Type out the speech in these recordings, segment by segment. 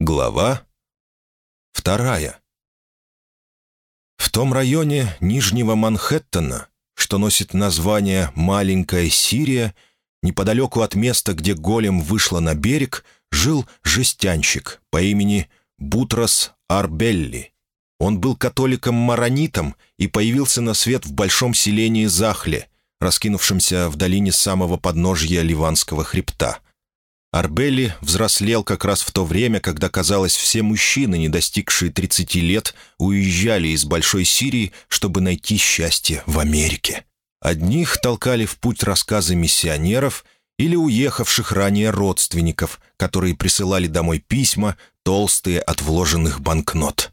Глава вторая. В том районе Нижнего Манхэттена, что носит название «Маленькая Сирия», неподалеку от места, где голем вышла на берег, жил жестянщик по имени Бутрос Арбелли. Он был католиком-маронитом и появился на свет в большом селении Захле, раскинувшемся в долине самого подножья Ливанского хребта – Арбелли взрослел как раз в то время, когда, казалось, все мужчины, не достигшие 30 лет, уезжали из Большой Сирии, чтобы найти счастье в Америке. Одних толкали в путь рассказы миссионеров или уехавших ранее родственников, которые присылали домой письма, толстые от вложенных банкнот.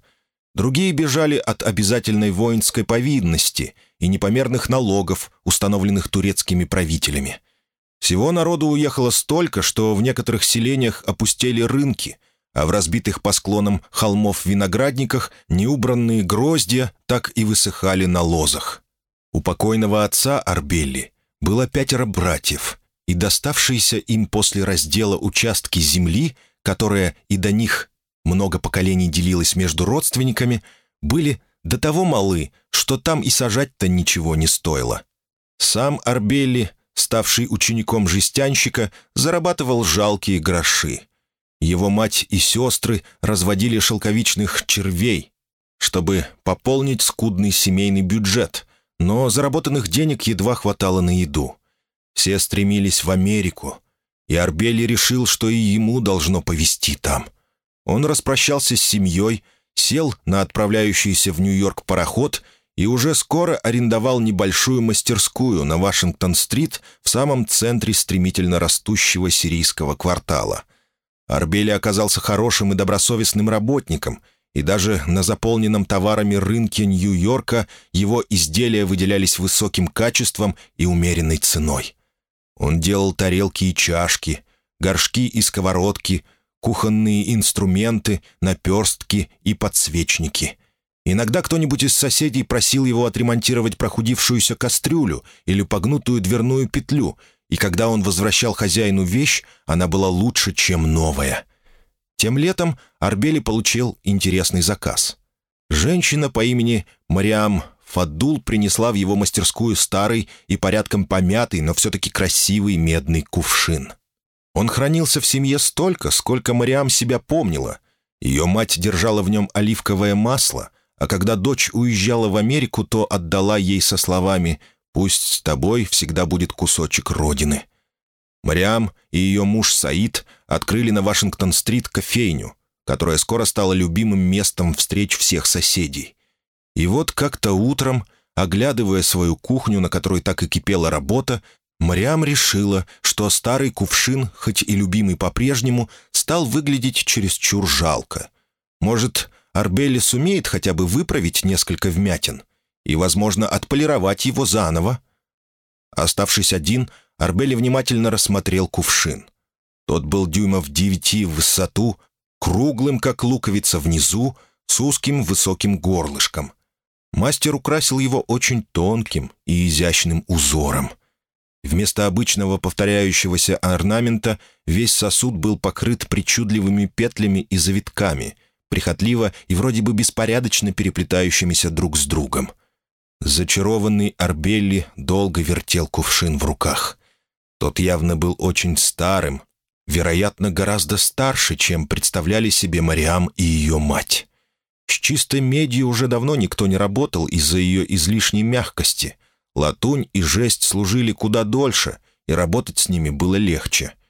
Другие бежали от обязательной воинской повинности и непомерных налогов, установленных турецкими правителями. Всего народу уехало столько, что в некоторых селениях опустели рынки, а в разбитых по склонам холмов виноградниках неубранные гроздья так и высыхали на лозах. У покойного отца Арбелли было пятеро братьев, и доставшиеся им после раздела участки земли, которая и до них много поколений делилась между родственниками, были до того малы, что там и сажать-то ничего не стоило. Сам Арбелли ставший учеником жестянщика, зарабатывал жалкие гроши. Его мать и сестры разводили шелковичных червей, чтобы пополнить скудный семейный бюджет, но заработанных денег едва хватало на еду. Все стремились в Америку, и Арбели решил, что и ему должно повезти там. Он распрощался с семьей, сел на отправляющийся в Нью-Йорк пароход — и уже скоро арендовал небольшую мастерскую на Вашингтон-стрит в самом центре стремительно растущего сирийского квартала. Арбели оказался хорошим и добросовестным работником, и даже на заполненном товарами рынке Нью-Йорка его изделия выделялись высоким качеством и умеренной ценой. Он делал тарелки и чашки, горшки и сковородки, кухонные инструменты, наперстки и подсвечники — Иногда кто-нибудь из соседей просил его отремонтировать прохудившуюся кастрюлю или погнутую дверную петлю, и когда он возвращал хозяину вещь, она была лучше, чем новая. Тем летом Арбели получил интересный заказ. Женщина по имени Мариам Фадул принесла в его мастерскую старый и порядком помятый, но все-таки красивый медный кувшин. Он хранился в семье столько, сколько Мариам себя помнила. Ее мать держала в нем оливковое масло, а когда дочь уезжала в Америку, то отдала ей со словами «Пусть с тобой всегда будет кусочек родины». Мариам и ее муж Саид открыли на Вашингтон-стрит кофейню, которая скоро стала любимым местом встреч всех соседей. И вот как-то утром, оглядывая свою кухню, на которой так и кипела работа, Мариам решила, что старый кувшин, хоть и любимый по-прежнему, стал выглядеть чересчур жалко. Может, Арбелли сумеет хотя бы выправить несколько вмятин и, возможно, отполировать его заново. Оставшись один, Арбелли внимательно рассмотрел кувшин. Тот был дюймов девяти в высоту, круглым, как луковица внизу, с узким высоким горлышком. Мастер украсил его очень тонким и изящным узором. Вместо обычного повторяющегося орнамента весь сосуд был покрыт причудливыми петлями и завитками — прихотливо и вроде бы беспорядочно переплетающимися друг с другом. Зачарованный Арбелли долго вертел кувшин в руках. Тот явно был очень старым, вероятно, гораздо старше, чем представляли себе Мариам и ее мать. С чистой медью уже давно никто не работал из-за ее излишней мягкости. Латунь и жесть служили куда дольше, и работать с ними было легче —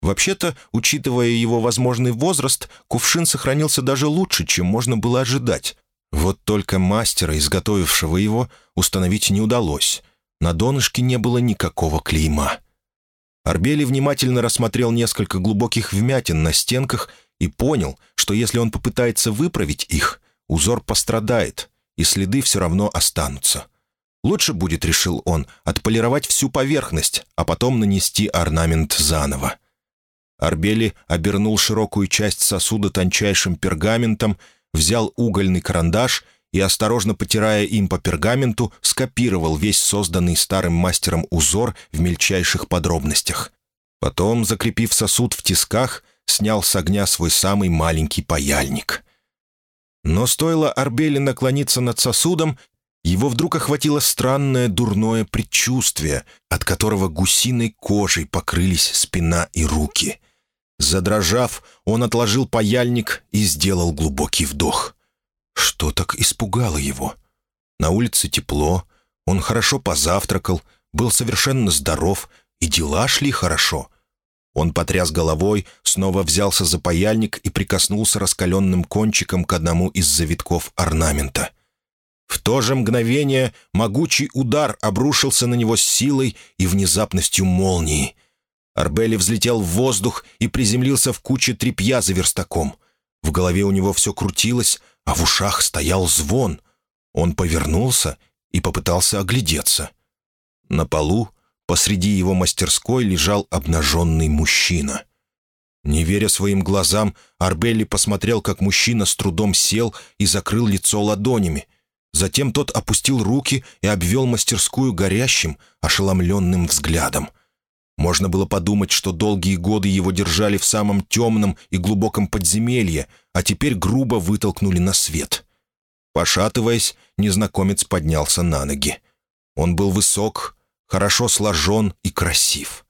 Вообще-то, учитывая его возможный возраст, кувшин сохранился даже лучше, чем можно было ожидать. Вот только мастера, изготовившего его, установить не удалось. На донышке не было никакого клейма. Арбели внимательно рассмотрел несколько глубоких вмятин на стенках и понял, что если он попытается выправить их, узор пострадает, и следы все равно останутся. Лучше будет, решил он, отполировать всю поверхность, а потом нанести орнамент заново. Арбели обернул широкую часть сосуда тончайшим пергаментом, взял угольный карандаш и, осторожно потирая им по пергаменту, скопировал весь созданный старым мастером узор в мельчайших подробностях. Потом, закрепив сосуд в тисках, снял с огня свой самый маленький паяльник. Но стоило Арбели наклониться над сосудом, его вдруг охватило странное дурное предчувствие, от которого гусиной кожей покрылись спина и руки. Задрожав, он отложил паяльник и сделал глубокий вдох. Что так испугало его? На улице тепло, он хорошо позавтракал, был совершенно здоров, и дела шли хорошо. Он потряс головой, снова взялся за паяльник и прикоснулся раскаленным кончиком к одному из завитков орнамента. В то же мгновение могучий удар обрушился на него с силой и внезапностью молнии. Арбели взлетел в воздух и приземлился в куче тряпья за верстаком. В голове у него все крутилось, а в ушах стоял звон. Он повернулся и попытался оглядеться. На полу, посреди его мастерской, лежал обнаженный мужчина. Не веря своим глазам, Арбелли посмотрел, как мужчина с трудом сел и закрыл лицо ладонями — Затем тот опустил руки и обвел мастерскую горящим, ошеломленным взглядом. Можно было подумать, что долгие годы его держали в самом темном и глубоком подземелье, а теперь грубо вытолкнули на свет. Пошатываясь, незнакомец поднялся на ноги. Он был высок, хорошо сложен и красив.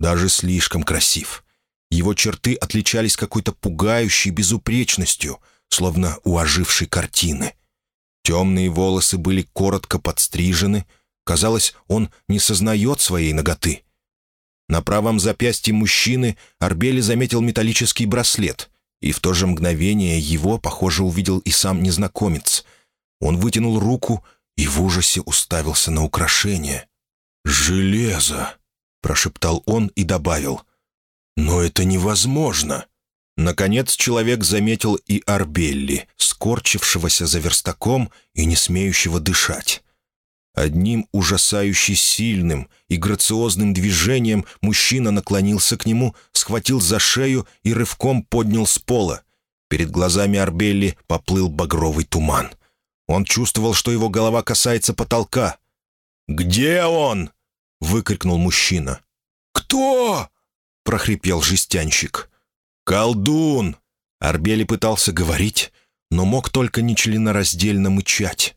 Даже слишком красив. Его черты отличались какой-то пугающей безупречностью, словно у ожившей картины — Темные волосы были коротко подстрижены. Казалось, он не сознает своей ноготы. На правом запястье мужчины Арбели заметил металлический браслет, и в то же мгновение его, похоже, увидел и сам незнакомец. Он вытянул руку и в ужасе уставился на украшение. «Железо!» — прошептал он и добавил. «Но это невозможно!» Наконец человек заметил и Арбелли, скорчившегося за верстаком и не смеющего дышать. Одним ужасающе сильным и грациозным движением мужчина наклонился к нему, схватил за шею и рывком поднял с пола. Перед глазами Арбелли поплыл багровый туман. Он чувствовал, что его голова касается потолка. «Где он?» — выкрикнул мужчина. «Кто?» — прохрипел жестянщик. «Колдун!» Арбели пытался говорить, но мог только нечленораздельно мычать.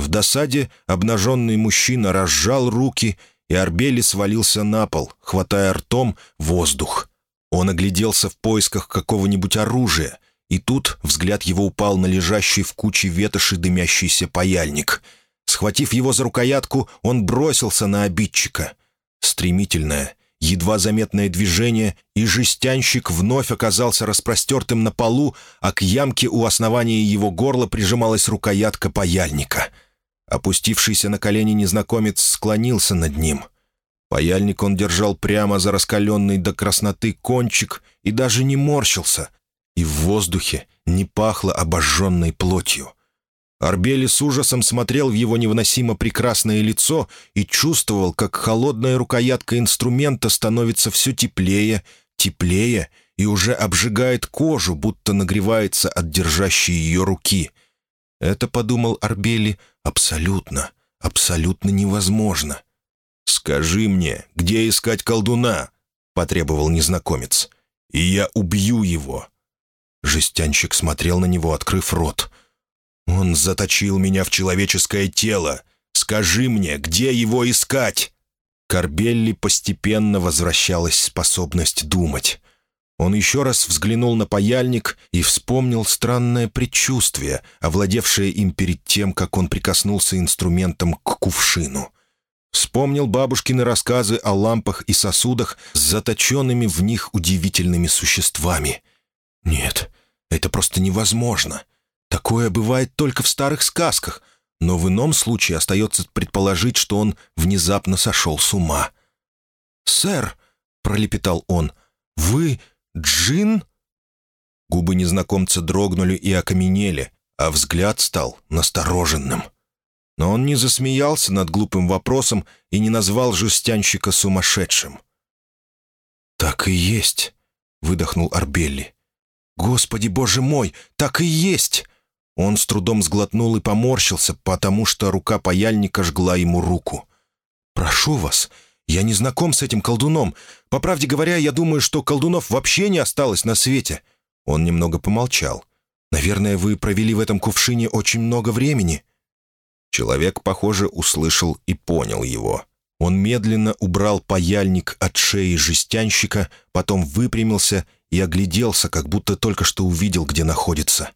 В досаде обнаженный мужчина разжал руки, и Арбели свалился на пол, хватая ртом воздух. Он огляделся в поисках какого-нибудь оружия, и тут взгляд его упал на лежащий в куче ветоши дымящийся паяльник. Схватив его за рукоятку, он бросился на обидчика. Стремительная, Едва заметное движение, и жестянщик вновь оказался распростертым на полу, а к ямке у основания его горла прижималась рукоятка паяльника. Опустившийся на колени незнакомец склонился над ним. Паяльник он держал прямо за раскаленный до красноты кончик и даже не морщился, и в воздухе не пахло обожженной плотью — Арбели с ужасом смотрел в его невыносимо прекрасное лицо и чувствовал, как холодная рукоятка инструмента становится все теплее, теплее и уже обжигает кожу, будто нагревается от держащей ее руки. Это, подумал Арбели, абсолютно, абсолютно невозможно. «Скажи мне, где искать колдуна?» — потребовал незнакомец. «И я убью его». Жестянщик смотрел на него, открыв рот — «Он заточил меня в человеческое тело. Скажи мне, где его искать?» Корбелли постепенно возвращалась способность думать. Он еще раз взглянул на паяльник и вспомнил странное предчувствие, овладевшее им перед тем, как он прикоснулся инструментом к кувшину. Вспомнил бабушкины рассказы о лампах и сосудах с заточенными в них удивительными существами. «Нет, это просто невозможно. Такое бывает только в старых сказках, но в ином случае остается предположить, что он внезапно сошел с ума. «Сэр», — пролепетал он, — «вы джин?» Губы незнакомца дрогнули и окаменели, а взгляд стал настороженным. Но он не засмеялся над глупым вопросом и не назвал жестянщика сумасшедшим. «Так и есть», — выдохнул Арбелли. «Господи, боже мой, так и есть!» Он с трудом сглотнул и поморщился, потому что рука паяльника жгла ему руку. «Прошу вас, «Я не знаком с этим колдуном. По правде говоря, я думаю, что колдунов вообще не осталось на свете». Он немного помолчал. «Наверное, вы провели в этом кувшине очень много времени». Человек, похоже, услышал и понял его. Он медленно убрал паяльник от шеи жестянщика, потом выпрямился и огляделся, как будто только что увидел, где находится.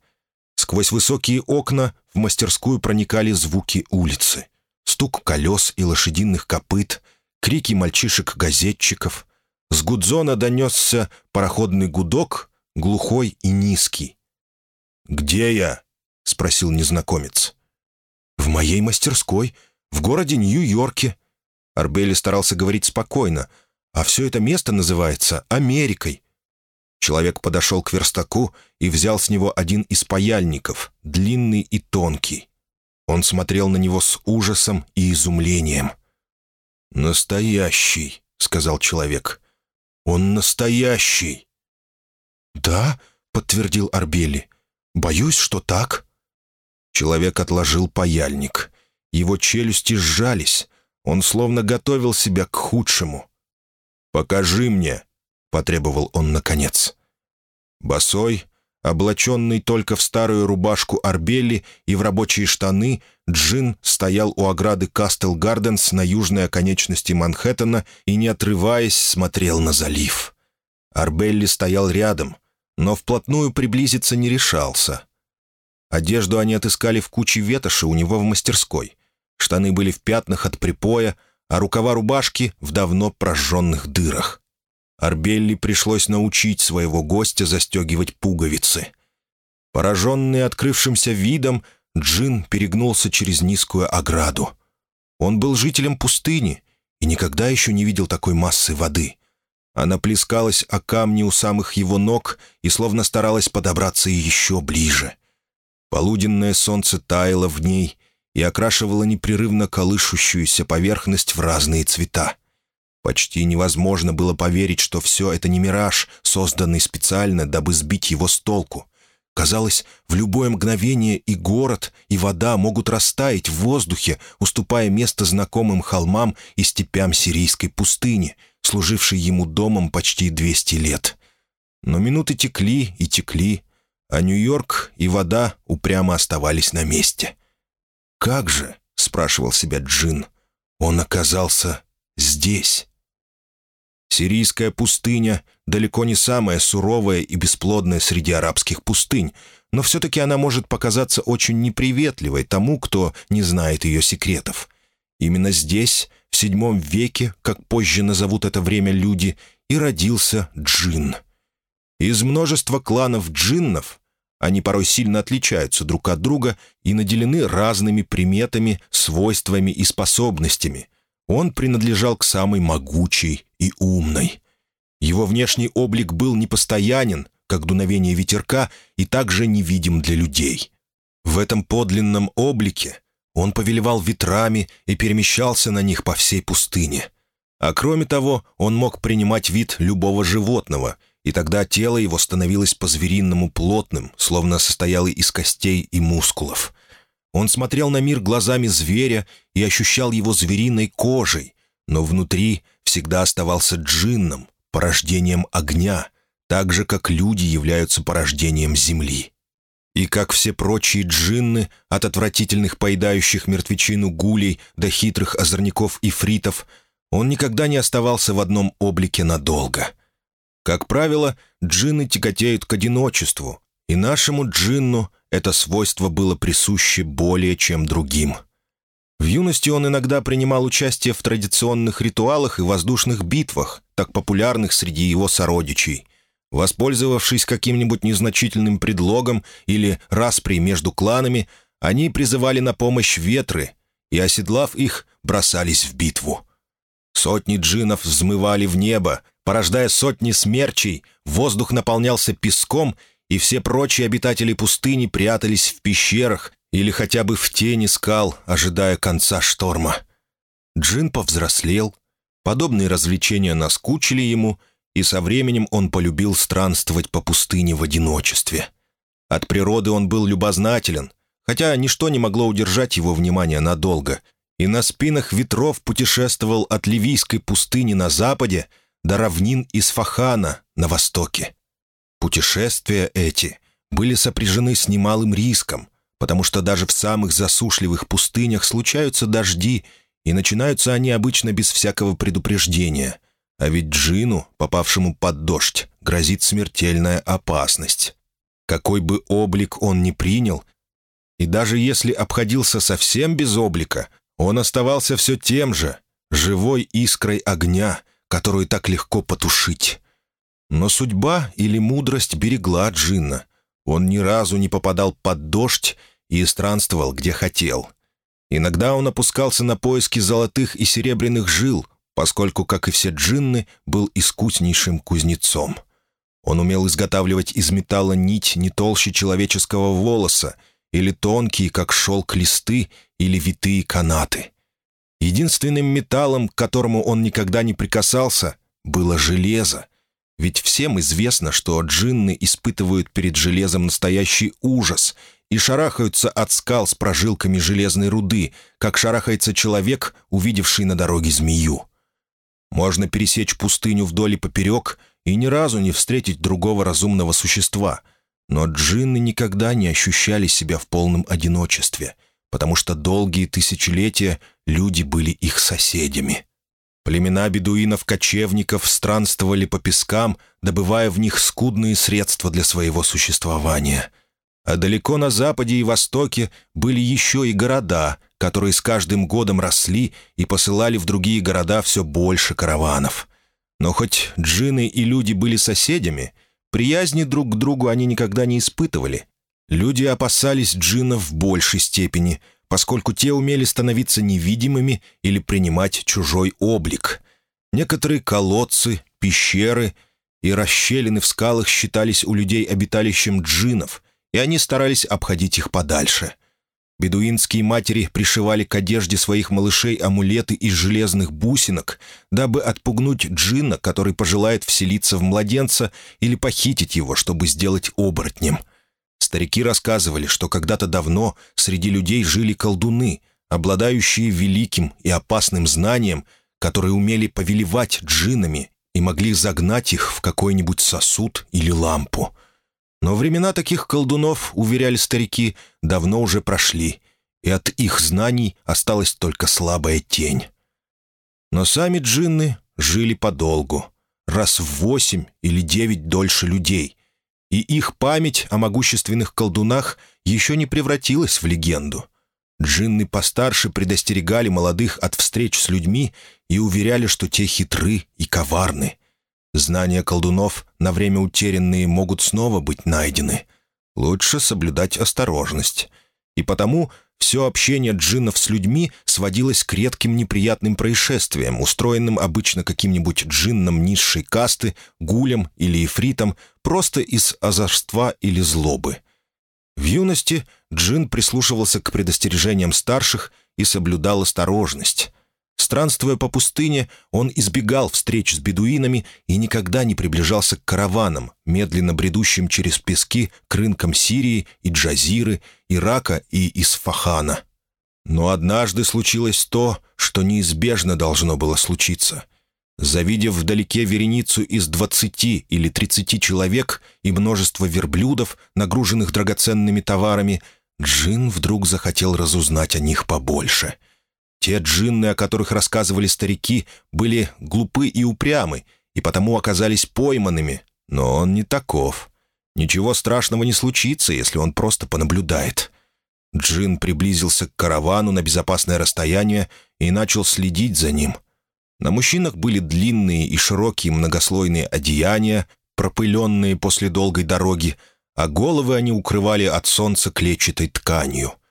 Сквозь высокие окна в мастерскую проникали звуки улицы. Стук колес и лошадиных копыт, крики мальчишек-газетчиков. С гудзона донесся пароходный гудок, глухой и низкий. «Где я?» — спросил незнакомец. «В моей мастерской, в городе Нью-Йорке». Арбели старался говорить спокойно, а все это место называется Америкой. Человек подошел к верстаку и взял с него один из паяльников, длинный и тонкий. Он смотрел на него с ужасом и изумлением. «Настоящий», — сказал человек. «Он настоящий». «Да», — подтвердил Арбели. «Боюсь, что так». Человек отложил паяльник. Его челюсти сжались. Он словно готовил себя к худшему. «Покажи мне», потребовал он наконец. Босой, облаченный только в старую рубашку Арбелли и в рабочие штаны, Джин стоял у ограды Кастел Гарденс на южной оконечности Манхэттена и, не отрываясь, смотрел на залив. Арбелли стоял рядом, но вплотную приблизиться не решался. Одежду они отыскали в куче ветоши у него в мастерской. Штаны были в пятнах от припоя, а рукава рубашки в давно прожженных дырах. Арбелли пришлось научить своего гостя застегивать пуговицы. Пораженный открывшимся видом, Джин перегнулся через низкую ограду. Он был жителем пустыни и никогда еще не видел такой массы воды. Она плескалась о камни у самых его ног и словно старалась подобраться еще ближе. Полуденное солнце таяло в ней и окрашивало непрерывно колышущуюся поверхность в разные цвета. Почти невозможно было поверить, что все это не мираж, созданный специально, дабы сбить его с толку. Казалось, в любое мгновение и город, и вода могут растаять в воздухе, уступая место знакомым холмам и степям сирийской пустыни, служившей ему домом почти 200 лет. Но минуты текли и текли, а Нью-Йорк и вода упрямо оставались на месте. «Как же?» — спрашивал себя Джин. «Он оказался здесь». Сирийская пустыня далеко не самая суровая и бесплодная среди арабских пустынь, но все-таки она может показаться очень неприветливой тому, кто не знает ее секретов. Именно здесь, в VII веке, как позже назовут это время люди, и родился джин. Из множества кланов джиннов они порой сильно отличаются друг от друга и наделены разными приметами, свойствами и способностями. Он принадлежал к самой могучей и умной. Его внешний облик был непостоянен, как дуновение ветерка, и также невидим для людей. В этом подлинном облике он повелевал ветрами и перемещался на них по всей пустыне. А кроме того, он мог принимать вид любого животного, и тогда тело его становилось по-звериному плотным, словно состояло из костей и мускулов. Он смотрел на мир глазами зверя и ощущал его звериной кожей, но внутри всегда оставался джинном, порождением огня, так же, как люди являются порождением земли. И как все прочие джинны, от отвратительных поедающих мертвечину гулей до хитрых озорников и фритов, он никогда не оставался в одном облике надолго. Как правило, джинны тяготеют к одиночеству, и нашему джинну это свойство было присуще более чем другим. В юности он иногда принимал участие в традиционных ритуалах и воздушных битвах, так популярных среди его сородичей. Воспользовавшись каким-нибудь незначительным предлогом или распри между кланами, они призывали на помощь ветры и, оседлав их, бросались в битву. Сотни джинов взмывали в небо, порождая сотни смерчей, воздух наполнялся песком — и все прочие обитатели пустыни прятались в пещерах или хотя бы в тени скал, ожидая конца шторма. Джин повзрослел, подобные развлечения наскучили ему, и со временем он полюбил странствовать по пустыне в одиночестве. От природы он был любознателен, хотя ничто не могло удержать его внимание надолго, и на спинах ветров путешествовал от Ливийской пустыни на западе до равнин Исфахана на востоке. Путешествия эти были сопряжены с немалым риском, потому что даже в самых засушливых пустынях случаются дожди, и начинаются они обычно без всякого предупреждения. А ведь джину, попавшему под дождь, грозит смертельная опасность. Какой бы облик он ни принял, и даже если обходился совсем без облика, он оставался все тем же, живой искрой огня, которую так легко потушить. Но судьба или мудрость берегла Джинна. Он ни разу не попадал под дождь и странствовал, где хотел. Иногда он опускался на поиски золотых и серебряных жил, поскольку, как и все джинны, был искуснейшим кузнецом. Он умел изготавливать из металла нить не толще человеческого волоса или тонкие, как шелк, листы или витые канаты. Единственным металлом, к которому он никогда не прикасался, было железо. Ведь всем известно, что джинны испытывают перед железом настоящий ужас и шарахаются от скал с прожилками железной руды, как шарахается человек, увидевший на дороге змею. Можно пересечь пустыню вдоль и поперек и ни разу не встретить другого разумного существа. Но джинны никогда не ощущали себя в полном одиночестве, потому что долгие тысячелетия люди были их соседями. Племена бедуинов-кочевников странствовали по пескам, добывая в них скудные средства для своего существования. А далеко на западе и востоке были еще и города, которые с каждым годом росли и посылали в другие города все больше караванов. Но хоть джины и люди были соседями, приязни друг к другу они никогда не испытывали. Люди опасались джинов в большей степени, поскольку те умели становиться невидимыми или принимать чужой облик. Некоторые колодцы, пещеры и расщелины в скалах считались у людей обиталищем джинов, и они старались обходить их подальше — Бедуинские матери пришивали к одежде своих малышей амулеты из железных бусинок, дабы отпугнуть джинна, который пожелает вселиться в младенца или похитить его, чтобы сделать оборотнем. Старики рассказывали, что когда-то давно среди людей жили колдуны, обладающие великим и опасным знанием, которые умели повелевать джиннами и могли загнать их в какой-нибудь сосуд или лампу. Но времена таких колдунов, уверяли старики, давно уже прошли, и от их знаний осталась только слабая тень. Но сами джинны жили подолгу, раз в восемь или девять дольше людей, и их память о могущественных колдунах еще не превратилась в легенду. Джинны постарше предостерегали молодых от встреч с людьми и уверяли, что те хитры и коварны — Знания колдунов, на время утерянные, могут снова быть найдены. Лучше соблюдать осторожность. И потому все общение джиннов с людьми сводилось к редким неприятным происшествиям, устроенным обычно каким-нибудь джинном низшей касты, гулем или ифритом, просто из озорства или злобы. В юности джин прислушивался к предостережениям старших и соблюдал осторожность. Странствуя по пустыне, он избегал встреч с бедуинами и никогда не приближался к караванам, медленно бредущим через пески к рынкам Сирии и Джазиры, Ирака и Исфахана. Но однажды случилось то, что неизбежно должно было случиться. Завидев вдалеке вереницу из двадцати или тридцати человек и множество верблюдов, нагруженных драгоценными товарами, Джин вдруг захотел разузнать о них побольше — те джинны, о которых рассказывали старики, были глупы и упрямы, и потому оказались пойманными. Но он не таков. Ничего страшного не случится, если он просто понаблюдает. Джин приблизился к каравану на безопасное расстояние и начал следить за ним. На мужчинах были длинные и широкие многослойные одеяния, пропыленные после долгой дороги, а головы они укрывали от солнца клетчатой тканью —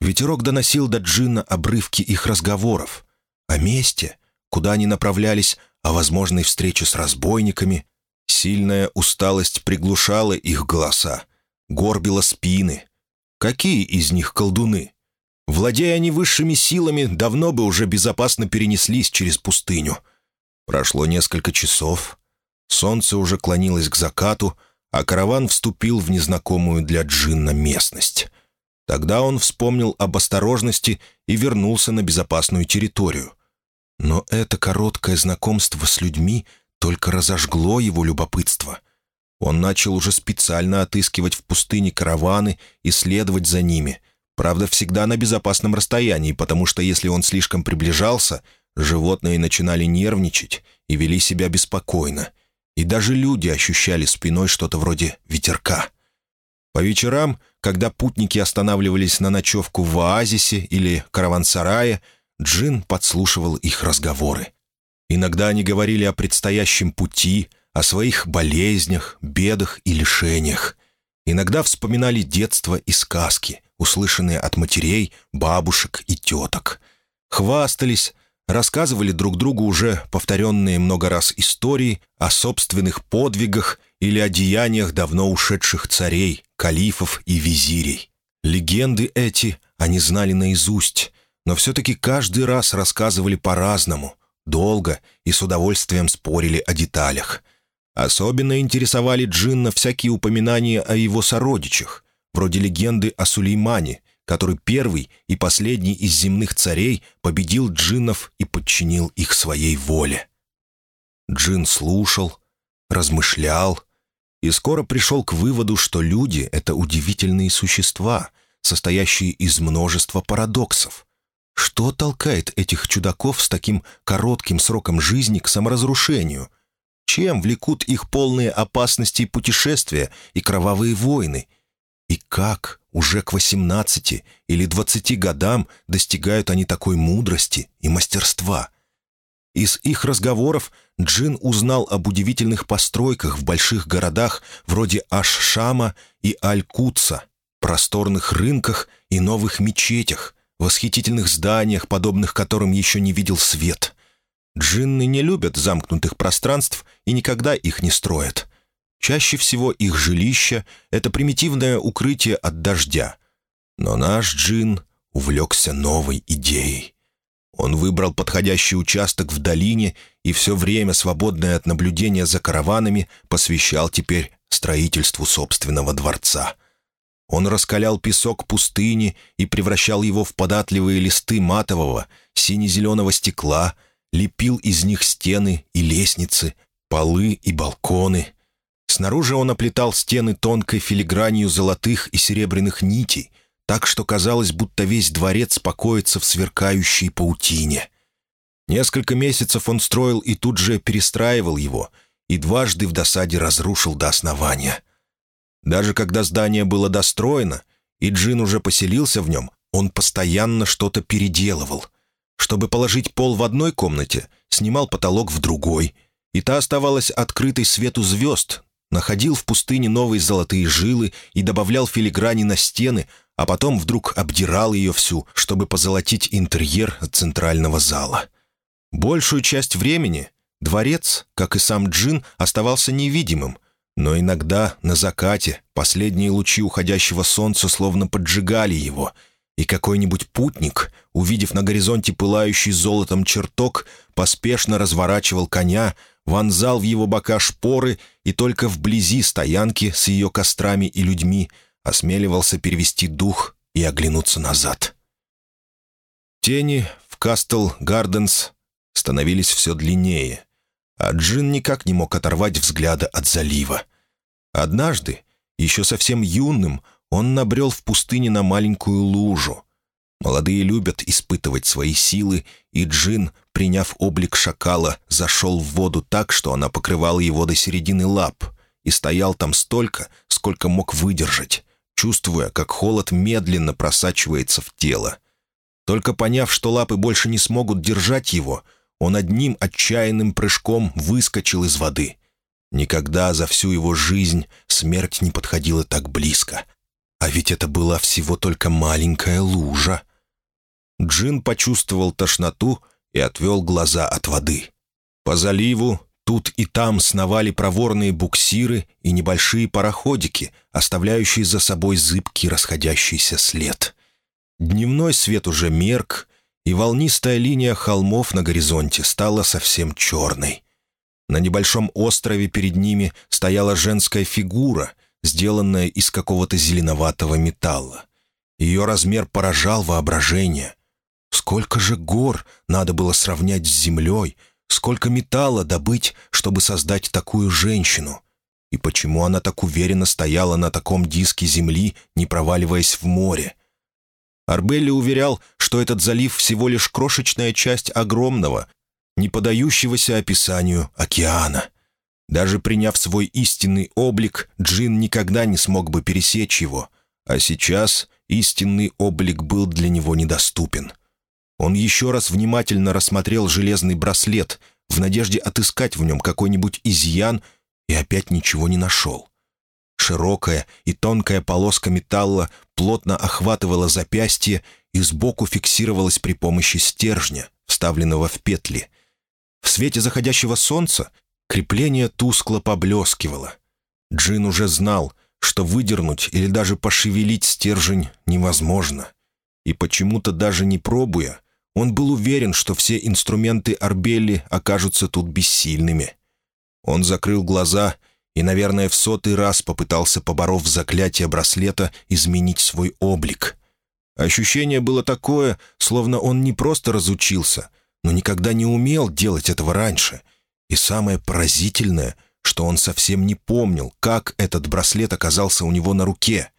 Ветерок доносил до Джина обрывки их разговоров. О месте, куда они направлялись, о возможной встрече с разбойниками. Сильная усталость приглушала их голоса, горбила спины. Какие из них колдуны? Владея они высшими силами, давно бы уже безопасно перенеслись через пустыню. Прошло несколько часов. Солнце уже клонилось к закату, а караван вступил в незнакомую для Джинна местность. Тогда он вспомнил об осторожности и вернулся на безопасную территорию. Но это короткое знакомство с людьми только разожгло его любопытство. Он начал уже специально отыскивать в пустыне караваны и следовать за ними. Правда, всегда на безопасном расстоянии, потому что если он слишком приближался, животные начинали нервничать и вели себя беспокойно. И даже люди ощущали спиной что-то вроде ветерка. По вечерам, когда путники останавливались на ночевку в оазисе или караван-сарае, Джин подслушивал их разговоры. Иногда они говорили о предстоящем пути, о своих болезнях, бедах и лишениях. Иногда вспоминали детство и сказки, услышанные от матерей, бабушек и теток. Хвастались, рассказывали друг другу уже повторенные много раз истории о собственных подвигах или о деяниях давно ушедших царей, калифов и визирей. Легенды эти они знали наизусть, но все-таки каждый раз рассказывали по-разному, долго и с удовольствием спорили о деталях. Особенно интересовали Джинна всякие упоминания о его сородичах, вроде легенды о Сулеймане, который первый и последний из земных царей победил джиннов и подчинил их своей воле. Джин слушал, размышлял и скоро пришел к выводу, что люди — это удивительные существа, состоящие из множества парадоксов. Что толкает этих чудаков с таким коротким сроком жизни к саморазрушению? Чем влекут их полные опасности путешествия и кровавые войны? И как уже к 18 или 20 годам достигают они такой мудрости и мастерства? Из их разговоров Джин узнал об удивительных постройках в больших городах вроде Аш-Шама и Аль-Кутса, просторных рынках и новых мечетях, восхитительных зданиях, подобных которым еще не видел свет. Джинны не любят замкнутых пространств и никогда их не строят. Чаще всего их жилище — это примитивное укрытие от дождя. Но наш джин увлекся новой идеей. Он выбрал подходящий участок в долине и все время, свободное от наблюдения за караванами, посвящал теперь строительству собственного дворца — он раскалял песок пустыни и превращал его в податливые листы матового, сине-зеленого стекла, лепил из них стены и лестницы, полы и балконы. Снаружи он оплетал стены тонкой филигранью золотых и серебряных нитей, так что казалось, будто весь дворец покоится в сверкающей паутине. Несколько месяцев он строил и тут же перестраивал его, и дважды в досаде разрушил до основания — даже когда здание было достроено, и Джин уже поселился в нем, он постоянно что-то переделывал. Чтобы положить пол в одной комнате, снимал потолок в другой, и та оставалась открытой свету звезд, находил в пустыне новые золотые жилы и добавлял филиграни на стены, а потом вдруг обдирал ее всю, чтобы позолотить интерьер центрального зала. Большую часть времени дворец, как и сам Джин, оставался невидимым — но иногда на закате последние лучи уходящего солнца словно поджигали его, и какой-нибудь путник, увидев на горизонте пылающий золотом чертог, поспешно разворачивал коня, вонзал в его бока шпоры и только вблизи стоянки с ее кострами и людьми осмеливался перевести дух и оглянуться назад. Тени в Кастл Гарденс становились все длиннее — а Джин никак не мог оторвать взгляда от залива. Однажды, еще совсем юным, он набрел в пустыне на маленькую лужу. Молодые любят испытывать свои силы, и Джин, приняв облик шакала, зашел в воду так, что она покрывала его до середины лап, и стоял там столько, сколько мог выдержать, чувствуя, как холод медленно просачивается в тело. Только поняв, что лапы больше не смогут держать его — он одним отчаянным прыжком выскочил из воды. Никогда за всю его жизнь смерть не подходила так близко. А ведь это была всего только маленькая лужа. Джин почувствовал тошноту и отвел глаза от воды. По заливу тут и там сновали проворные буксиры и небольшие пароходики, оставляющие за собой зыбкий расходящийся след. Дневной свет уже мерк, и волнистая линия холмов на горизонте стала совсем черной. На небольшом острове перед ними стояла женская фигура, сделанная из какого-то зеленоватого металла. Ее размер поражал воображение. Сколько же гор надо было сравнять с землей, сколько металла добыть, чтобы создать такую женщину. И почему она так уверенно стояла на таком диске земли, не проваливаясь в море? Арбелли уверял, что этот залив всего лишь крошечная часть огромного, не подающегося описанию океана. Даже приняв свой истинный облик, Джин никогда не смог бы пересечь его, а сейчас истинный облик был для него недоступен. Он еще раз внимательно рассмотрел железный браслет в надежде отыскать в нем какой-нибудь изъян и опять ничего не нашел. Широкая и тонкая полоска металла плотно охватывала запястье и сбоку фиксировалась при помощи стержня, вставленного в петли. В свете заходящего солнца крепление тускло поблескивало. Джин уже знал, что выдернуть или даже пошевелить стержень невозможно. И почему-то даже не пробуя, он был уверен, что все инструменты Арбелли окажутся тут бессильными. Он закрыл глаза и, наверное, в сотый раз попытался, поборов заклятие браслета, изменить свой облик. Ощущение было такое, словно он не просто разучился, но никогда не умел делать этого раньше. И самое поразительное, что он совсем не помнил, как этот браслет оказался у него на руке.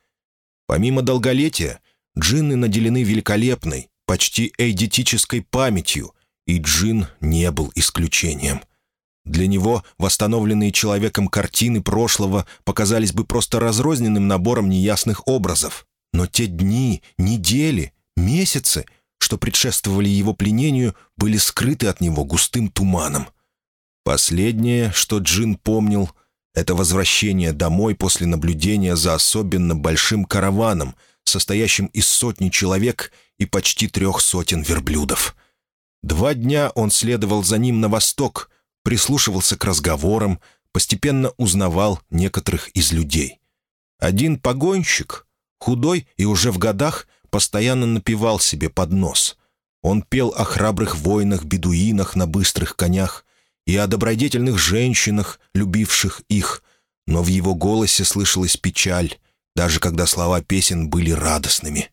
Помимо долголетия, джинны наделены великолепной, почти эйдетической памятью, и джин не был исключением. Для него восстановленные человеком картины прошлого показались бы просто разрозненным набором неясных образов. Но те дни, недели, месяцы, что предшествовали его пленению, были скрыты от него густым туманом. Последнее, что Джин помнил, это возвращение домой после наблюдения за особенно большим караваном, состоящим из сотни человек и почти трех сотен верблюдов. Два дня он следовал за ним на восток — прислушивался к разговорам, постепенно узнавал некоторых из людей. Один погонщик, худой и уже в годах, постоянно напевал себе под нос. Он пел о храбрых воинах-бедуинах на быстрых конях и о добродетельных женщинах, любивших их, но в его голосе слышалась печаль, даже когда слова песен были радостными.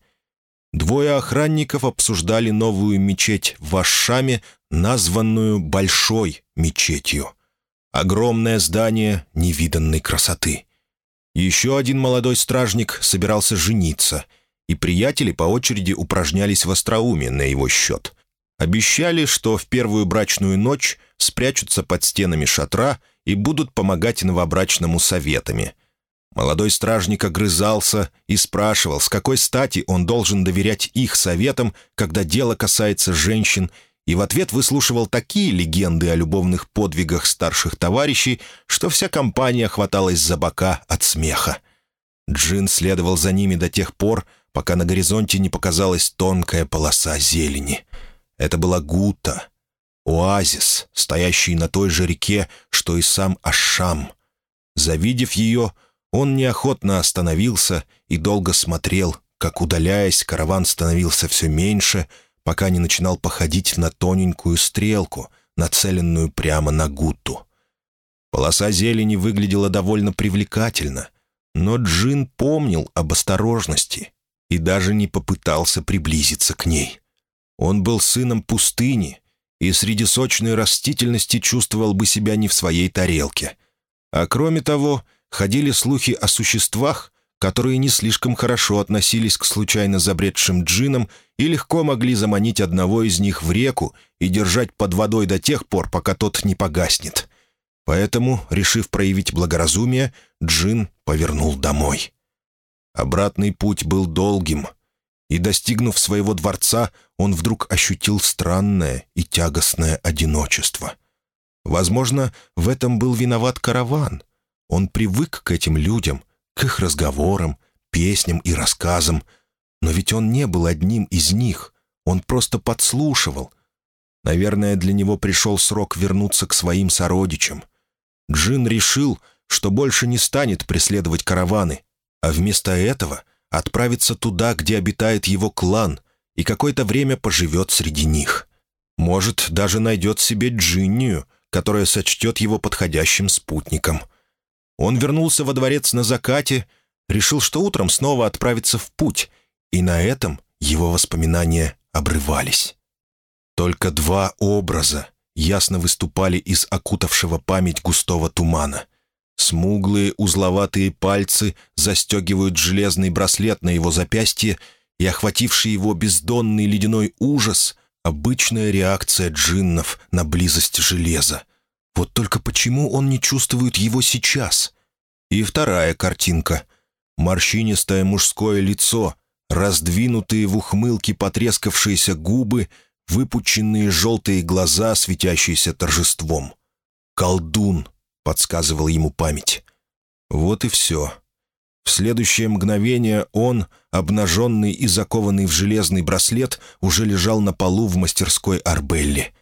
Двое охранников обсуждали новую мечеть в Ашшаме, названную «Большой мечетью». Огромное здание невиданной красоты. Еще один молодой стражник собирался жениться, и приятели по очереди упражнялись в остроумии на его счет. Обещали, что в первую брачную ночь спрячутся под стенами шатра и будут помогать новобрачному советами — Молодой стражник огрызался и спрашивал, с какой стати он должен доверять их советам, когда дело касается женщин, и в ответ выслушивал такие легенды о любовных подвигах старших товарищей, что вся компания хваталась за бока от смеха. Джин следовал за ними до тех пор, пока на горизонте не показалась тонкая полоса зелени. Это была Гута, оазис, стоящий на той же реке, что и сам Ашам. Завидев ее, он неохотно остановился и долго смотрел, как, удаляясь, караван становился все меньше, пока не начинал походить на тоненькую стрелку, нацеленную прямо на Гутту. Полоса зелени выглядела довольно привлекательно, но Джин помнил об осторожности и даже не попытался приблизиться к ней. Он был сыном пустыни и среди сочной растительности чувствовал бы себя не в своей тарелке. А кроме того, ходили слухи о существах, которые не слишком хорошо относились к случайно забредшим джинам и легко могли заманить одного из них в реку и держать под водой до тех пор, пока тот не погаснет. Поэтому, решив проявить благоразумие, джин повернул домой. Обратный путь был долгим, и, достигнув своего дворца, он вдруг ощутил странное и тягостное одиночество. Возможно, в этом был виноват караван — он привык к этим людям, к их разговорам, песням и рассказам. Но ведь он не был одним из них. Он просто подслушивал. Наверное, для него пришел срок вернуться к своим сородичам. Джин решил, что больше не станет преследовать караваны, а вместо этого отправится туда, где обитает его клан, и какое-то время поживет среди них. Может, даже найдет себе Джиннию, которая сочтет его подходящим спутником — он вернулся во дворец на закате, решил, что утром снова отправится в путь, И на этом его воспоминания обрывались. Только два образа ясно выступали из окутавшего память густого тумана. Смуглые узловатые пальцы застегивают железный браслет на его запястье, и охвативший его бездонный ледяной ужас — обычная реакция джиннов на близость железа. Вот только почему он не чувствует его сейчас? И вторая картинка. Морщинистое мужское лицо, раздвинутые в ухмылке потрескавшиеся губы — выпученные желтые глаза, светящиеся торжеством. «Колдун», — подсказывал ему память. Вот и все. В следующее мгновение он, обнаженный и закованный в железный браслет, уже лежал на полу в мастерской Арбелли.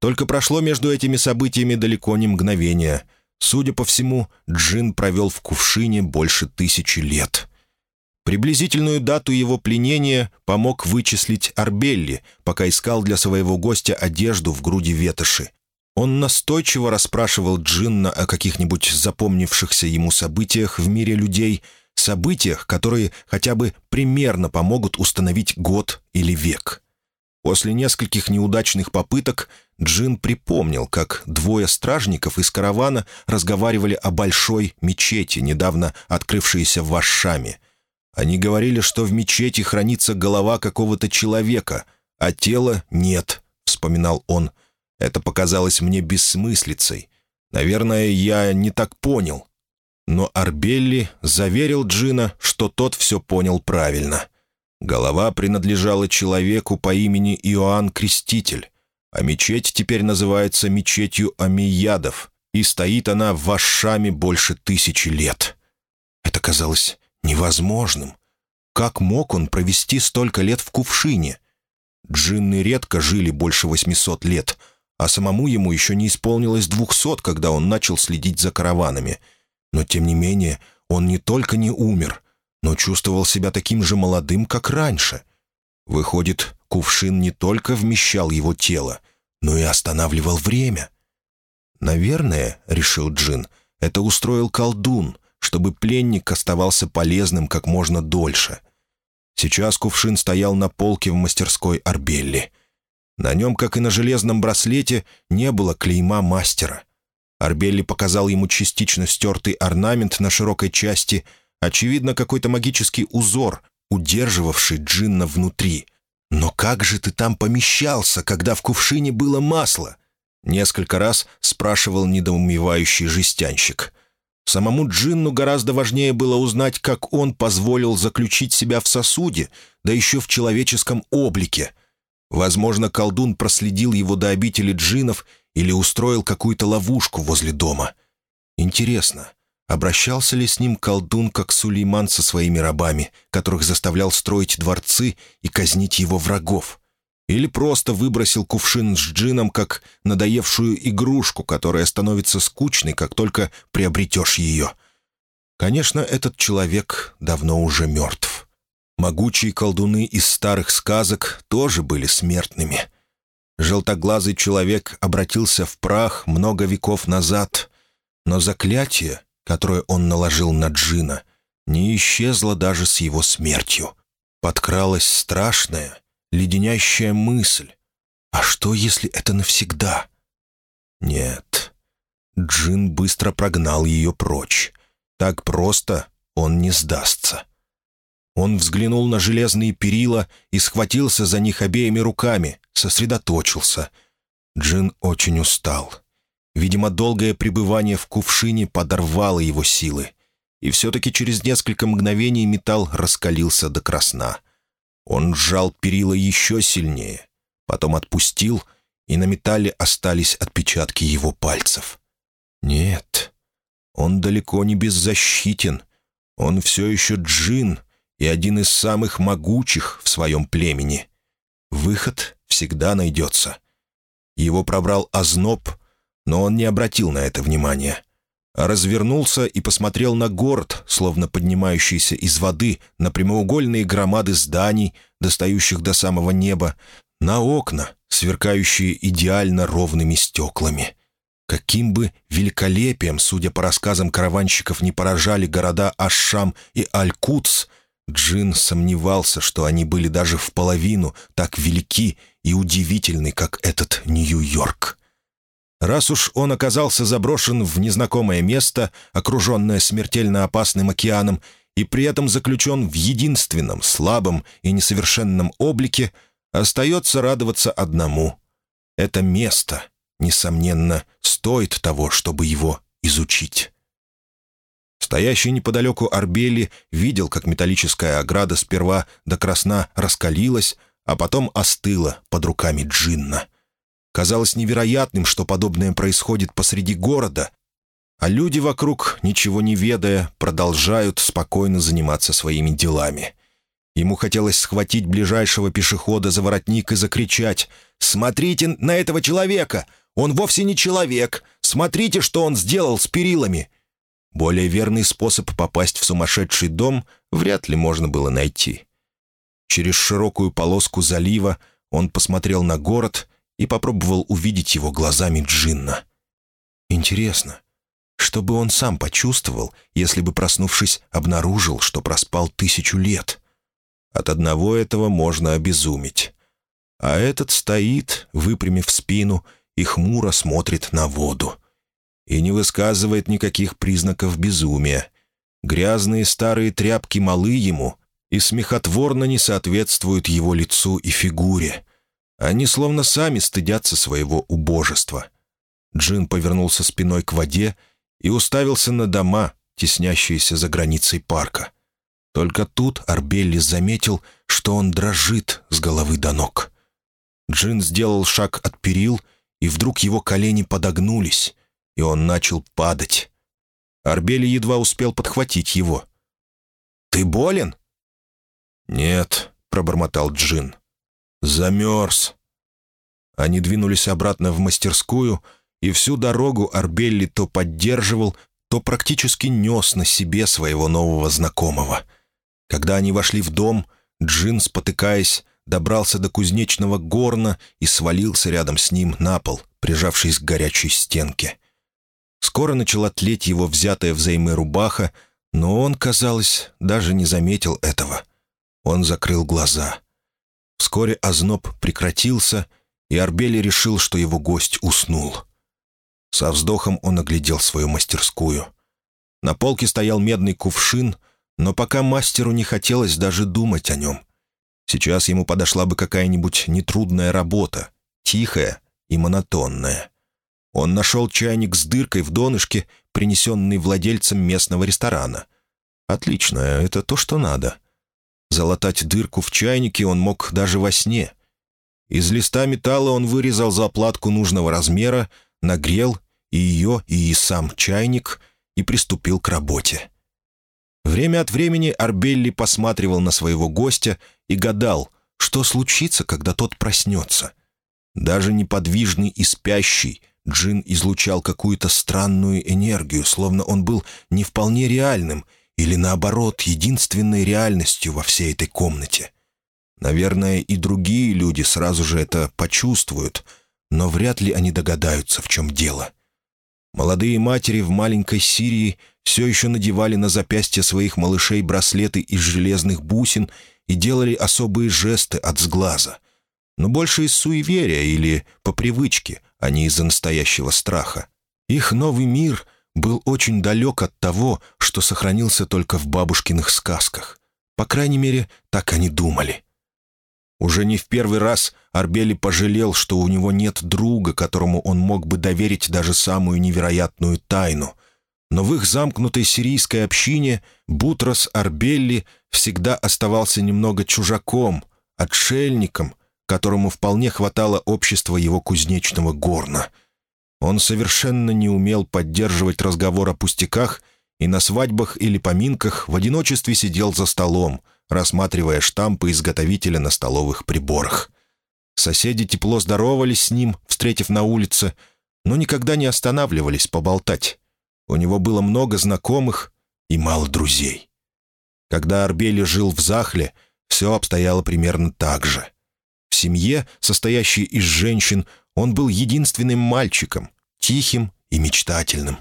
Только прошло между этими событиями далеко не мгновение. Судя по всему, Джин провел в кувшине больше тысячи лет. Приблизительную дату его пленения помог вычислить Арбелли, пока искал для своего гостя одежду в груди ветоши. Он настойчиво расспрашивал Джинна о каких-нибудь запомнившихся ему событиях в мире людей, событиях, которые хотя бы примерно помогут установить год или век. После нескольких неудачных попыток Джин припомнил, как двое стражников из каравана разговаривали о большой мечети, недавно открывшейся в Вашами — они говорили, что в мечети хранится голова какого-то человека, а тела нет, — вспоминал он. Это показалось мне бессмыслицей. Наверное, я не так понял. Но Арбелли заверил Джина, что тот все понял правильно. Голова принадлежала человеку по имени Иоанн Креститель, а мечеть теперь называется мечетью Амиядов, и стоит она в Вашами больше тысячи лет. Это казалось невозможным. Как мог он провести столько лет в кувшине? Джинны редко жили больше 800 лет, а самому ему еще не исполнилось 200, когда он начал следить за караванами. Но, тем не менее, он не только не умер, но чувствовал себя таким же молодым, как раньше. Выходит, кувшин не только вмещал его тело, но и останавливал время. «Наверное, — решил Джин, — это устроил колдун, чтобы пленник оставался полезным как можно дольше. Сейчас кувшин стоял на полке в мастерской Арбелли. На нем, как и на железном браслете, не было клейма мастера. Арбелли показал ему частично стертый орнамент на широкой части, очевидно, какой-то магический узор, удерживавший джинна внутри. «Но как же ты там помещался, когда в кувшине было масло?» Несколько раз спрашивал недоумевающий жестянщик. Самому Джинну гораздо важнее было узнать, как он позволил заключить себя в сосуде, да еще в человеческом облике. Возможно, колдун проследил его до обители джинов или устроил какую-то ловушку возле дома. Интересно, обращался ли с ним колдун, как Сулейман со своими рабами, которых заставлял строить дворцы и казнить его врагов? Или просто выбросил кувшин с джином как надоевшую игрушку, которая становится скучной, как только приобретешь ее. Конечно, этот человек давно уже мертв. Могучие колдуны из старых сказок тоже были смертными. Желтоглазый человек обратился в прах много веков назад, но заклятие, которое он наложил на джина, не исчезло даже с его смертью. Подкралась страшная — леденящая мысль. А что, если это навсегда? Нет. Джин быстро прогнал ее прочь. Так просто он не сдастся. Он взглянул на железные перила и схватился за них обеими руками, сосредоточился. Джин очень устал. Видимо, долгое пребывание в кувшине подорвало его силы. И все-таки через несколько мгновений металл раскалился до красна — он сжал перила еще сильнее, потом отпустил, и на металле остались отпечатки его пальцев. Нет, он далеко не беззащитен. Он все еще джин и один из самых могучих в своем племени. Выход всегда найдется. Его пробрал озноб, но он не обратил на это внимания развернулся и посмотрел на город, словно поднимающийся из воды, на прямоугольные громады зданий, достающих до самого неба, на окна, сверкающие идеально ровными стеклами. Каким бы великолепием, судя по рассказам караванщиков, не поражали города Ашшам и Аль-Кутс, Джин сомневался, что они были даже в половину так велики и удивительны, как этот Нью-Йорк. Раз уж он оказался заброшен в незнакомое место, окруженное смертельно опасным океаном, и при этом заключен в единственном, слабом и несовершенном облике, остается радоваться одному. Это место, несомненно, стоит того, чтобы его изучить. Стоящий неподалеку Арбели видел, как металлическая ограда сперва до красна раскалилась, а потом остыла под руками Джинна. Казалось невероятным, что подобное происходит посреди города, а люди вокруг, ничего не ведая, продолжают спокойно заниматься своими делами. Ему хотелось схватить ближайшего пешехода за воротник и закричать «Смотрите на этого человека! Он вовсе не человек! Смотрите, что он сделал с перилами!» Более верный способ попасть в сумасшедший дом вряд ли можно было найти. Через широкую полоску залива он посмотрел на город и попробовал увидеть его глазами Джинна. Интересно, что бы он сам почувствовал, если бы, проснувшись, обнаружил, что проспал тысячу лет? От одного этого можно обезуметь. А этот стоит, выпрямив спину, и хмуро смотрит на воду и не высказывает никаких признаков безумия. Грязные старые тряпки малы ему и смехотворно не соответствуют его лицу и фигуре. Они словно сами стыдятся своего убожества. Джин повернулся спиной к воде и уставился на дома, теснящиеся за границей парка. Только тут Арбелли заметил, что он дрожит с головы до ног. Джин сделал шаг от перил, и вдруг его колени подогнулись, и он начал падать. Арбели едва успел подхватить его. «Ты болен?» «Нет», — пробормотал Джин. «Замерз». Они двинулись обратно в мастерскую, и всю дорогу Арбелли то поддерживал, то практически нес на себе своего нового знакомого. Когда они вошли в дом, Джин, спотыкаясь, добрался до кузнечного горна и свалился рядом с ним на пол, прижавшись к горячей стенке. Скоро начала тлеть его взятая взаймы рубаха, но он, казалось, даже не заметил этого. Он закрыл глаза. Вскоре озноб прекратился, и Арбели решил, что его гость уснул. Со вздохом он оглядел свою мастерскую. На полке стоял медный кувшин, но пока мастеру не хотелось даже думать о нем. Сейчас ему подошла бы какая-нибудь нетрудная работа, тихая и монотонная. Он нашел чайник с дыркой в донышке, принесенный владельцем местного ресторана. Отлично, это то, что надо. Залатать дырку в чайнике он мог даже во сне. Из листа металла он вырезал заплатку нужного размера, нагрел и ее, и сам чайник, и приступил к работе. Время от времени Арбелли посматривал на своего гостя и гадал, что случится, когда тот проснется. Даже неподвижный и спящий, Джин излучал какую-то странную энергию, словно он был не вполне реальным или, наоборот, единственной реальностью во всей этой комнате. Наверное, и другие люди сразу же это почувствуют, но вряд ли они догадаются, в чем дело. Молодые матери в маленькой Сирии все еще надевали на запястья своих малышей браслеты из железных бусин и делали особые жесты от сглаза. Но больше из суеверия или по привычке – а не из-за настоящего страха. Их новый мир был очень далек от того, что сохранился только в бабушкиных сказках. По крайней мере, так они думали. Уже не в первый раз Арбели пожалел, что у него нет друга, которому он мог бы доверить даже самую невероятную тайну. Но в их замкнутой сирийской общине Бутрос Арбелли всегда оставался немного чужаком, отшельником, которому вполне хватало общества его кузнечного горна. Он совершенно не умел поддерживать разговор о пустяках и на свадьбах или поминках в одиночестве сидел за столом, рассматривая штампы изготовителя на столовых приборах. Соседи тепло здоровались с ним, встретив на улице, но никогда не останавливались поболтать. У него было много знакомых и мало друзей. Когда Арбели жил в Захле, все обстояло примерно так же — в семье, состоящей из женщин, он был единственным мальчиком, тихим и мечтательным.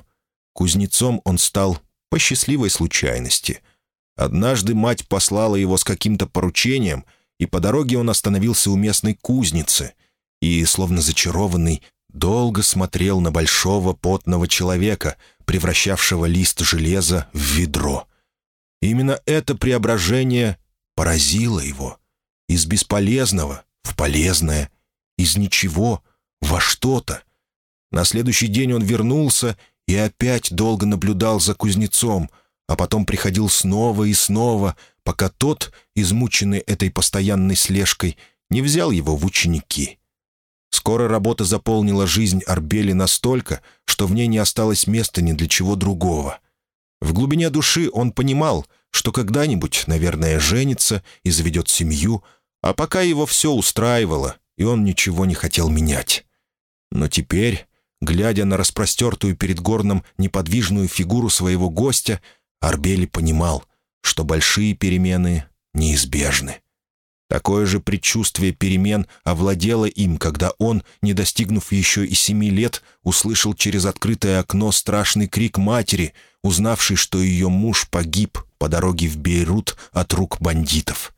Кузнецом он стал по счастливой случайности. Однажды мать послала его с каким-то поручением, и по дороге он остановился у местной кузницы и, словно зачарованный, долго смотрел на большого потного человека, превращавшего лист железа в ведро. Именно это преображение поразило его. Из бесполезного в полезное, из ничего во что-то. На следующий день он вернулся и опять долго наблюдал за кузнецом, а потом приходил снова и снова, пока тот, измученный этой постоянной слежкой, не взял его в ученики. Скоро работа заполнила жизнь Арбели настолько, что в ней не осталось места ни для чего другого. В глубине души он понимал, что когда-нибудь, наверное, женится и заведет семью, а пока его все устраивало, и он ничего не хотел менять. Но теперь, глядя на распростертую перед горном неподвижную фигуру своего гостя, Арбели понимал, что большие перемены неизбежны. Такое же предчувствие перемен овладело им, когда он, не достигнув еще и семи лет, услышал через открытое окно страшный крик матери, узнавший, что ее муж погиб по дороге в Бейрут от рук бандитов.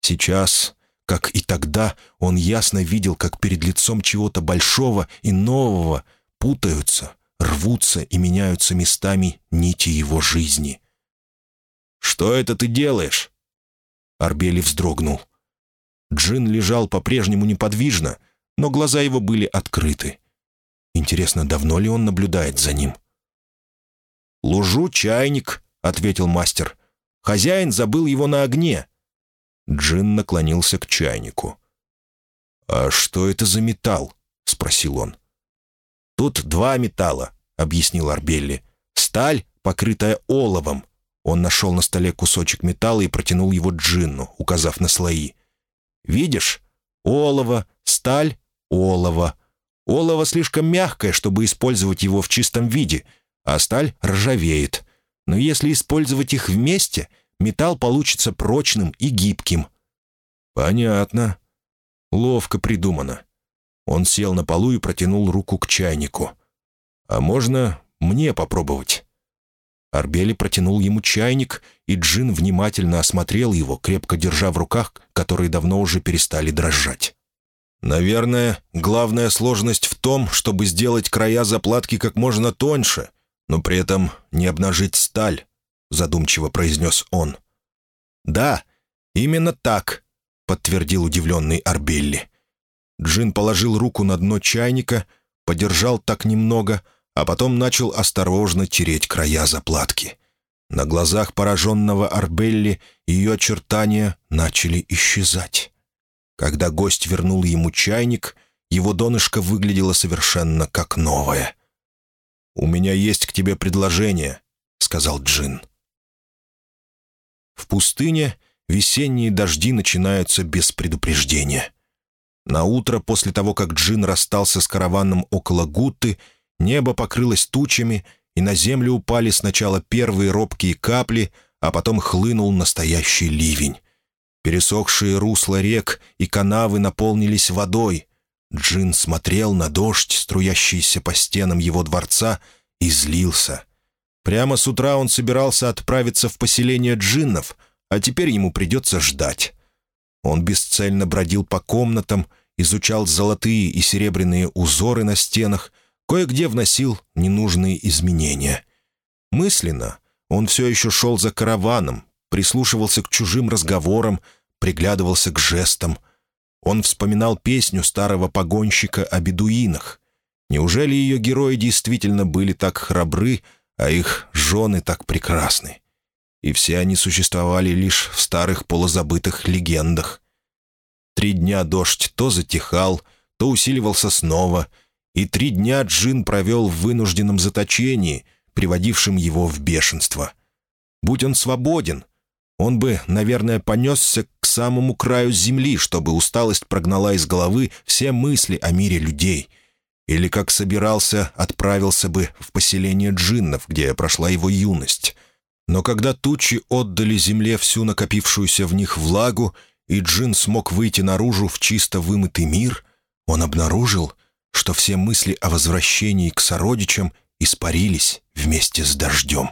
Сейчас, как и тогда, он ясно видел, как перед лицом чего-то большого и нового путаются, рвутся и меняются местами нити его жизни. «Что это ты делаешь?» Арбели вздрогнул. Джин лежал по-прежнему неподвижно, но глаза его были открыты. Интересно, давно ли он наблюдает за ним? «Лужу чайник», — ответил мастер. «Хозяин забыл его на огне». Джин наклонился к чайнику. «А что это за металл?» — спросил он. «Тут два металла», — объяснил Арбелли. «Сталь, покрытая оловом». Он нашел на столе кусочек металла и протянул его Джинну, указав на слои. Видишь? Олово, сталь, олово. Олово слишком мягкое, чтобы использовать его в чистом виде, а сталь ржавеет. Но если использовать их вместе, металл получится прочным и гибким». «Понятно. Ловко придумано». Он сел на полу и протянул руку к чайнику. «А можно мне попробовать?» Арбели протянул ему чайник, и Джин внимательно осмотрел его, крепко держа в руках, которые давно уже перестали дрожать. «Наверное, главная сложность в том, чтобы сделать края заплатки как можно тоньше, но при этом не обнажить сталь», — задумчиво произнес он. «Да, именно так», — подтвердил удивленный Арбелли. Джин положил руку на дно чайника, подержал так немного — а потом начал осторожно тереть края заплатки. На глазах пораженного Арбелли ее очертания начали исчезать. Когда гость вернул ему чайник, его донышко выглядело совершенно как новое. «У меня есть к тебе предложение», — сказал Джин. В пустыне весенние дожди начинаются без предупреждения. На утро после того, как Джин расстался с караваном около Гутты, Небо покрылось тучами, и на землю упали сначала первые робкие капли, а потом хлынул настоящий ливень. Пересохшие русла рек и канавы наполнились водой. Джин смотрел на дождь, струящийся по стенам его дворца, и злился. Прямо с утра он собирался отправиться в поселение джиннов, а теперь ему придется ждать. Он бесцельно бродил по комнатам, изучал золотые и серебряные узоры на стенах, Кое-где вносил ненужные изменения. Мысленно он все еще шел за караваном, прислушивался к чужим разговорам, приглядывался к жестам. Он вспоминал песню старого погонщика о бедуинах. Неужели ее герои действительно были так храбры, а их жены так прекрасны? И все они существовали лишь в старых полузабытых легендах. Три дня дождь то затихал, то усиливался снова — и три дня Джин провел в вынужденном заточении, приводившем его в бешенство. Будь он свободен, он бы, наверное, понесся к самому краю земли, чтобы усталость прогнала из головы все мысли о мире людей. Или, как собирался, отправился бы в поселение джиннов, где прошла его юность. Но когда тучи отдали земле всю накопившуюся в них влагу, и Джин смог выйти наружу в чисто вымытый мир, он обнаружил, что все мысли о возвращении к сородичам испарились вместе с дождем.